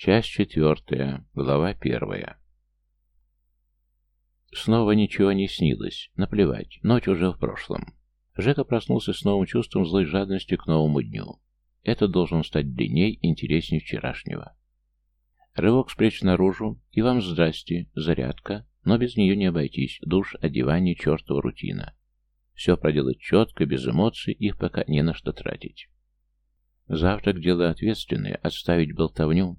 Часть четвертая, глава первая. Снова ничего не снилось. Наплевать, ночь уже в прошлом. Жека проснулся с новым чувством злой жадности к новому дню. Это должен стать длинней и интереснее вчерашнего. Рывок с плеч наружу, и вам здрасте, зарядка, но без нее не обойтись, душ, одевание, чертова рутина. Все проделать четко, без эмоций, их пока не на что тратить. Завтрак – дело ответственное, отставить болтовню,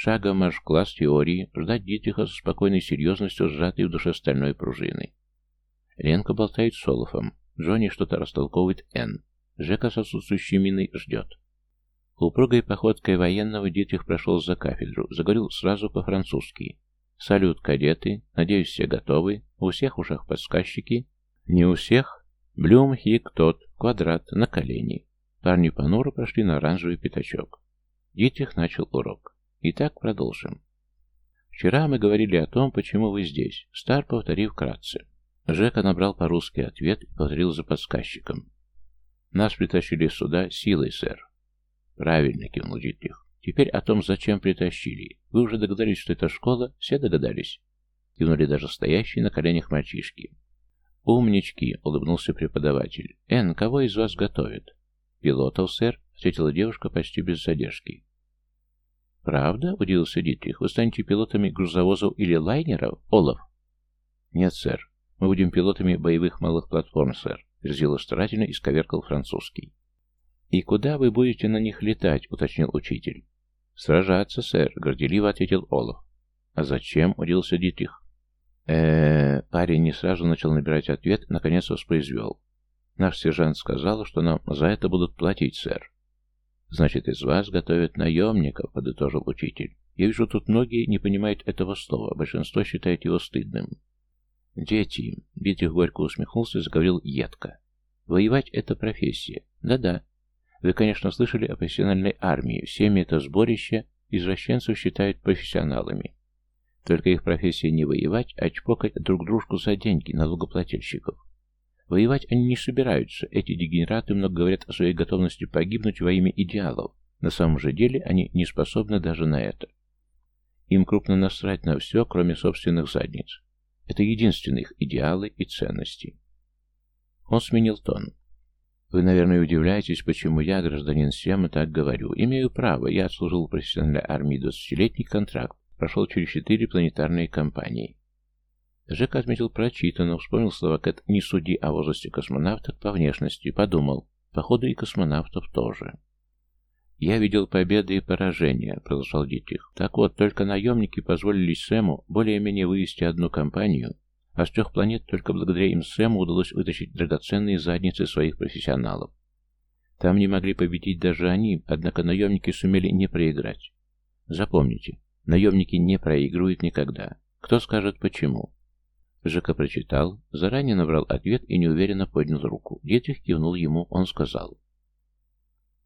Шагом марш класс теории, ждать Дитриха со спокойной серьезностью, сжатой в душе стальной пружины. Ленка болтает с Олафом, Джонни что-то растолковывает Н. Жека с отсутствующей миной ждет. Упругой походкой военного Дитрих прошел за кафедру, заговорил сразу по-французски. «Салют, кадеты! Надеюсь, все готовы? У всех ушах подсказчики?» «Не у всех?» «Блюм, хик, тот, квадрат, на колени». Парни понуро прошли на оранжевый пятачок. Дитрих начал урок. Итак, продолжим. Вчера мы говорили о том, почему вы здесь. Стар повторив вкратце. Жека набрал по-русски ответ и повторил за подсказчиком. Нас притащили сюда силой, сэр. Правильно, кивнул Дитрих. Теперь о том, зачем притащили. Вы уже догадались, что это школа? Все догадались? Кивнули даже стоящие на коленях мальчишки. «Умнички!» — улыбнулся преподаватель. «Эн, кого из вас готовит?» «Пилотов, сэр», — ответила девушка почти без задержки. «Правда?» — удивился Дитрих. «Вы станете пилотами грузовозов или лайнеров, Олаф?» «Нет, сэр. Мы будем пилотами боевых малых платформ, сэр», — Верзила старательно и французский. «И куда вы будете на них летать?» — уточнил учитель. «Сражаться, сэр», — горделиво ответил Олаф. «А зачем?» — удивился Дитрих. э Парень не сразу начал набирать ответ, наконец воспроизвел. «Наш сержант сказал, что нам за это будут платить, сэр». «Значит, из вас готовят наемников», — подытожил учитель. «Я вижу, тут многие не понимают этого слова, большинство считает его стыдным». «Дети», — Битых горько усмехнулся и заговорил едко. «Воевать — это профессия. Да-да. Вы, конечно, слышали о профессиональной армии. Всеми это сборище извращенцев считают профессионалами. Только их профессия не воевать, а чпокать друг дружку за деньги налогоплательщиков. Воевать они не собираются, эти дегенераты много говорят о своей готовности погибнуть во имя идеалов. На самом же деле они не способны даже на это. Им крупно насрать на все, кроме собственных задниц. Это единственные их идеалы и ценности. Он сменил тон. Вы, наверное, удивляетесь, почему я, гражданин Сема, так говорю. Имею право, я отслужил в профессиональной армии 20-летний контракт, прошел через четыре планетарные кампании. Жека отметил прочитанно, вспомнил слова Кэт «Не суди о возрасте космонавтов по внешности», подумал, походу и космонавтов тоже. «Я видел победы и поражения», — продолжал Дитрих. «Так вот, только наемники позволили Сэму более-менее вывести одну компанию, а с трех планет только благодаря им Сэму удалось вытащить драгоценные задницы своих профессионалов. Там не могли победить даже они, однако наемники сумели не проиграть. Запомните, наемники не проигрывают никогда. Кто скажет почему?» Жека прочитал, заранее набрал ответ и неуверенно поднял руку. Дитрих кивнул ему, он сказал.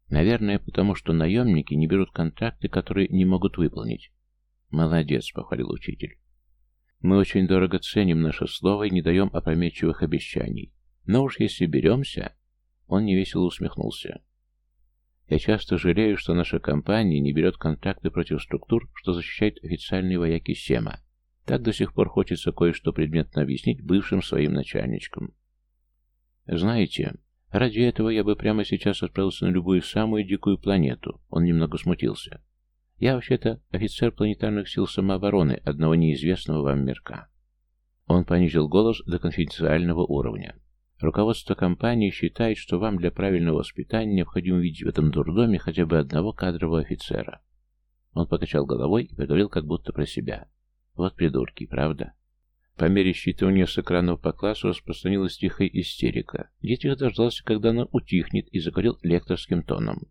«Наверное, потому что наемники не берут контракты, которые не могут выполнить». «Молодец», — похвалил учитель. «Мы очень дорого ценим наше слово и не даем опрометчивых обещаний. Но уж если беремся...» Он невесело усмехнулся. «Я часто жалею, что наша компания не берет контракты против структур, что защищают официальные вояки Сема. Так до сих пор хочется кое-что предметно объяснить бывшим своим начальничкам. Знаете, ради этого я бы прямо сейчас отправился на любую самую дикую планету. Он немного смутился. Я вообще-то офицер планетарных сил самообороны одного неизвестного вам мирка. Он понизил голос до конфиденциального уровня. Руководство компании считает, что вам для правильного воспитания необходимо видеть в этом дурдоме хотя бы одного кадрового офицера. Он покачал головой и поговорил как будто про себя. Вот придурки, правда? По мере считывания с экранов по классу распространилась тихая истерика. Дитрих дождался, когда она утихнет, и заговорил лекторским тоном.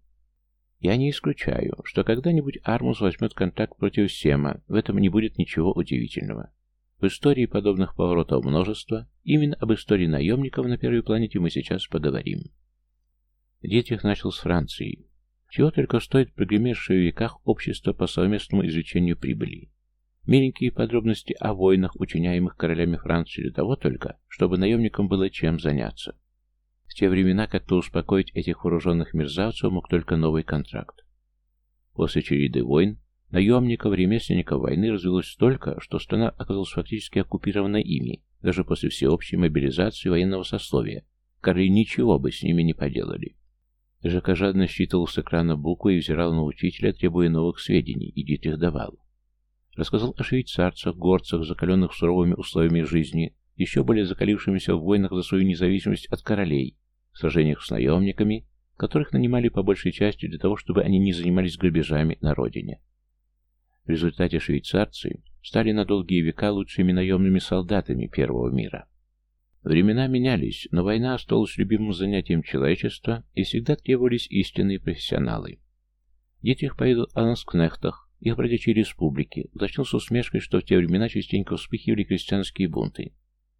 Я не исключаю, что когда-нибудь Армус возьмет контакт против Сема, в этом не будет ничего удивительного. В истории подобных поворотов множество, именно об истории наемников на Первой планете мы сейчас поговорим. Дитрих начал с Франции. Чего только стоит прогремевшее в веках общество по совместному извлечению прибыли. Миленькие подробности о войнах, учиняемых королями Франции, для того только, чтобы наемникам было чем заняться. В те времена как-то успокоить этих вооруженных мерзавцев мог только новый контракт. После череды войн Наемников, ремесленников войны развелось столько, что страна оказалась фактически оккупирована ими, даже после всеобщей мобилизации военного сословия. Короли ничего бы с ними не поделали. Жека жадно считывал с экрана буквы и взирал на учителя, требуя новых сведений, и Дитрих давал. Рассказал о швейцарцах, горцах, закаленных суровыми условиями жизни, еще более закалившимися в войнах за свою независимость от королей, сражениях с наемниками, которых нанимали по большей части для того, чтобы они не занимались грабежами на родине. В результате швейцарцы стали на долгие века лучшими наемными солдатами Первого мира. Времена менялись, но война осталась любимым занятием человечества, и всегда требовались истинные профессионалы. Дитрих поведал о Ланскнехтах, их бродячей республике, уточнил с усмешкой, что в те времена частенько вспыхивали крестьянские бунты.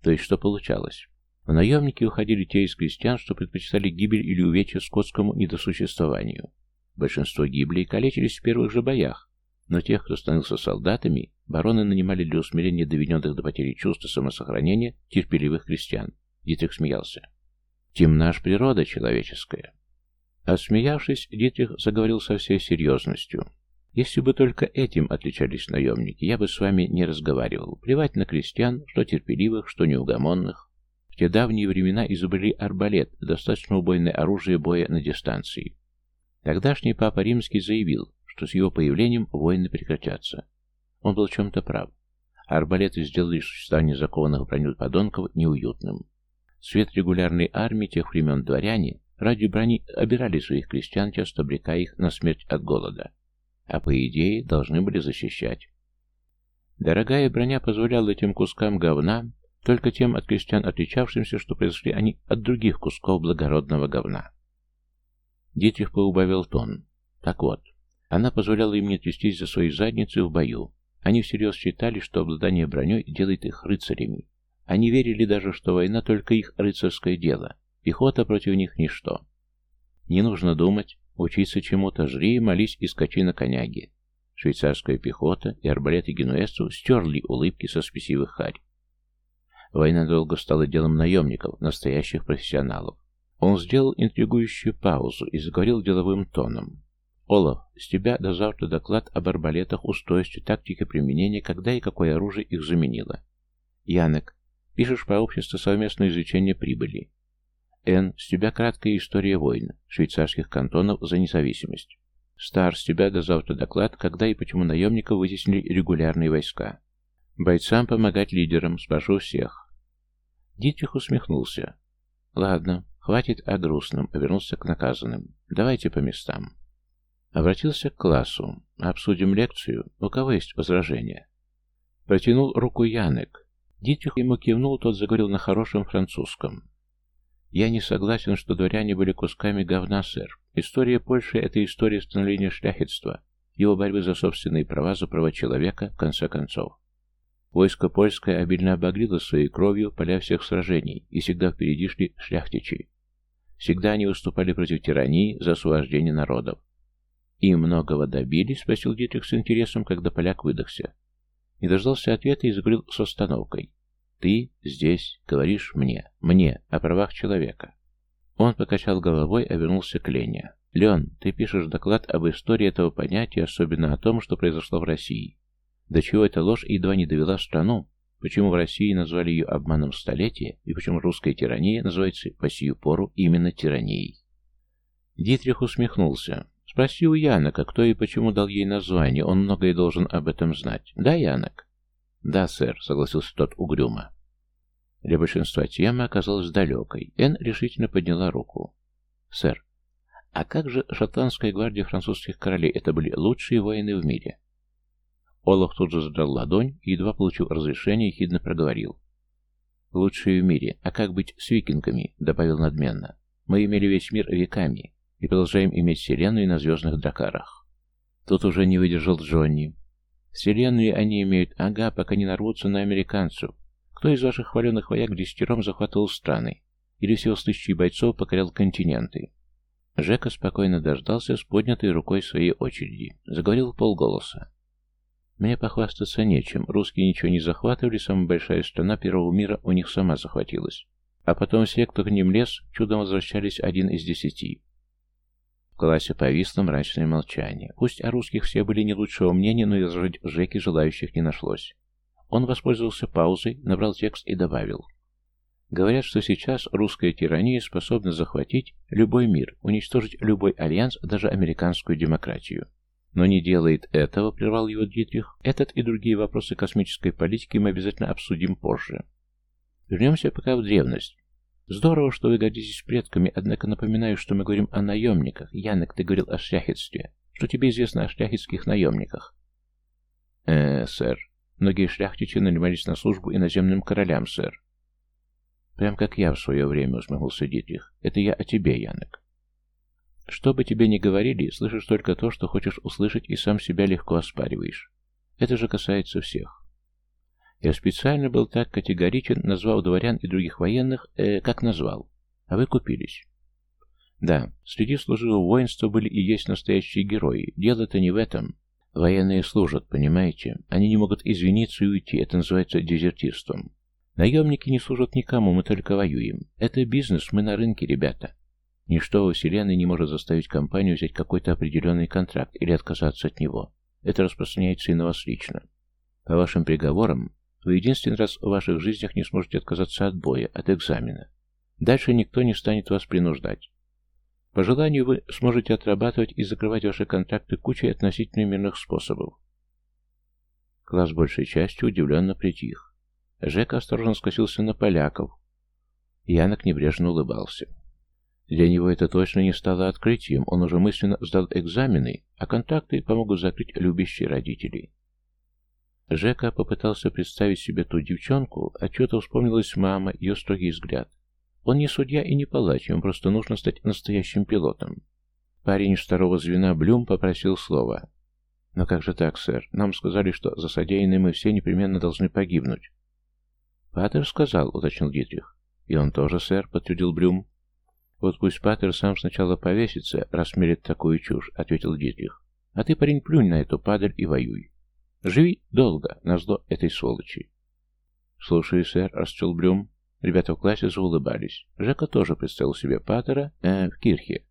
То есть, что получалось? В наемники уходили те из крестьян, что предпочитали гибель или увечья скотскому недосуществованию. Большинство гибли и калечились в первых же боях, но тех, кто становился солдатами, бароны нанимали для усмирения доведенных до потери чувства самосохранения терпеливых крестьян. Дитрих смеялся. Темна ж природа человеческая. Осмеявшись, Дитрих заговорил со всей серьезностью. Если бы только этим отличались наемники, я бы с вами не разговаривал. Плевать на крестьян, что терпеливых, что неугомонных. В те давние времена изобрели арбалет, достаточно убойное оружие боя на дистанции. Тогдашний папа римский заявил, что с его появлением войны прекратятся. Он был чем-то прав. арбалеты сделали существование закованных броню подонков неуютным. Свет регулярной армии тех времен дворяне ради брони обирали своих крестьян, часто обрекая их на смерть от голода. А по идее должны были защищать. Дорогая броня позволяла этим кускам говна, только тем от крестьян отличавшимся, что произошли они от других кусков благородного говна. Дитрих поубавил тон. Так вот, она позволяла им не трястись за своей задницей в бою. Они всерьез считали, что обладание броней делает их рыцарями. Они верили даже, что война только их рыцарское дело. Пехота против них ничто. Не нужно думать, учиться чему-то, жри, молись и скачи на коняге. Швейцарская пехота и арбалеты генуэзцев стерли улыбки со спесивых харь. Война долго стала делом наемников, настоящих профессионалов. Он сделал интригующую паузу и заговорил деловым тоном. Олаф, с тебя до завтра доклад об арбалетах, устройстве, тактике применения, когда и какое оружие их заменило. Янек, пишешь про общество совместное изучение прибыли. Н. С тебя краткая история войн, швейцарских кантонов за независимость. Стар, с тебя до завтра доклад, когда и почему наемников вытеснили регулярные войска. Бойцам помогать лидерам, спрошу всех. Дитрих усмехнулся. Ладно, хватит о грустном, повернулся к наказанным. Давайте по местам. Обратился к классу. Обсудим лекцию. У кого есть возражения? Протянул руку Янек. Дитрих ему кивнул, тот заговорил на хорошем французском. «Я не согласен, что дворяне были кусками говна, сэр. История Польши — это история становления шляхетства, его борьбы за собственные права, за права человека, в конце концов. Войско польское обильно обогрело своей кровью поля всех сражений, и всегда впереди шли шляхтичи. Всегда они выступали против тирании за освобождение народов. «И многого добились?» — спросил Дитрих с интересом, когда поляк выдохся. Не дождался ответа и заговорил с остановкой. «Ты здесь говоришь мне, мне, о правах человека». Он покачал головой, и вернулся к Лене. «Лен, ты пишешь доклад об истории этого понятия, особенно о том, что произошло в России. До чего эта ложь едва не довела страну? Почему в России назвали ее обманом столетия, и почему русская тирания называется по сию пору именно тиранией?» Дитрих усмехнулся. Спроси у Янока, кто и почему дал ей название, он многое должен об этом знать. Да, Янок? Да, сэр, согласился тот угрюмо. Для большинства тема оказалась далекой. Энн решительно подняла руку. Сэр, а как же шотландская гвардия французских королей? Это были лучшие воины в мире. Олаф тут же задрал ладонь и, едва получил разрешение, ехидно проговорил. «Лучшие в мире. А как быть с викингами?» — добавил надменно. «Мы имели весь мир веками и продолжаем иметь вселенную на звездных дракарах. Тут уже не выдержал Джонни. Вселенную они имеют, ага, пока не нарвутся на американцев. Кто из ваших хваленных вояк десятером захватывал страны? Или всего с тысячи бойцов покорял континенты? Жека спокойно дождался с поднятой рукой своей очереди. Заговорил полголоса. Мне похвастаться нечем. Русские ничего не захватывали, самая большая страна первого мира у них сама захватилась. А потом все, кто к ним лез, чудом возвращались один из десяти. В классе повисло мрачное молчание. Пусть о русских все были не лучшего мнения, но изложить Жеки желающих не нашлось. Он воспользовался паузой, набрал текст и добавил. Говорят, что сейчас русская тирания способна захватить любой мир, уничтожить любой альянс, даже американскую демократию. Но не делает этого, прервал его Дитрих. Этот и другие вопросы космической политики мы обязательно обсудим позже. Вернемся пока в древность. Здорово, что вы гордитесь предками, однако напоминаю, что мы говорим о наемниках. Янок, ты говорил о шляхетстве. Что тебе известно о шляхетских наемниках? э сэр. Многие шляхтичи нанимались на службу иноземным королям, сэр. Прям как я в свое время, усмехнулся Дитрих. Это я о тебе, Янок. Что бы тебе ни говорили, слышишь только то, что хочешь услышать, и сам себя легко оспариваешь. Это же касается всех. Я специально был так категоричен, назвав дворян и других военных, э, как назвал. А вы купились. Да, среди служивого воинства были и есть настоящие герои. Дело-то не в этом. Военные служат, понимаете? Они не могут извиниться и уйти. Это называется дезертирством. Наемники не служат никому, мы только воюем. Это бизнес, мы на рынке, ребята. Ничто во Вселенной не может заставить компанию взять какой-то определенный контракт или отказаться от него. Это распространяется и на вас лично. По вашим приговорам, вы единственный раз в ваших жизнях не сможете отказаться от боя, от экзамена. Дальше никто не станет вас принуждать. По желанию вы сможете отрабатывать и закрывать ваши контракты кучей относительно мирных способов. Класс большей частью удивленно притих. Жека осторожно скосился на поляков. Янок небрежно улыбался. Для него это точно не стало открытием, он уже мысленно сдал экзамены, а контакты помогут закрыть любящие родители. Жека попытался представить себе ту девчонку, а что-то вспомнилась мама, ее строгий взгляд. Он не судья и не палач, ему просто нужно стать настоящим пилотом. Парень второго звена Блюм попросил слова. «Но как же так, сэр? Нам сказали, что за содеянное мы все непременно должны погибнуть». «Паттер сказал», — уточнил Дитрих. «И он тоже, сэр», — подтвердил Блюм. «Вот пусть Паттер сам сначала повесится, раз такую чушь», — ответил Дитрих. «А ты, парень, плюнь на эту падаль и воюй. Живи долго, на зло этой сволочи». «Слушай, сэр», — расчел Блюм. Ребята в классе заулыбались. Жека тоже представил себе Паттера э, в кирхе,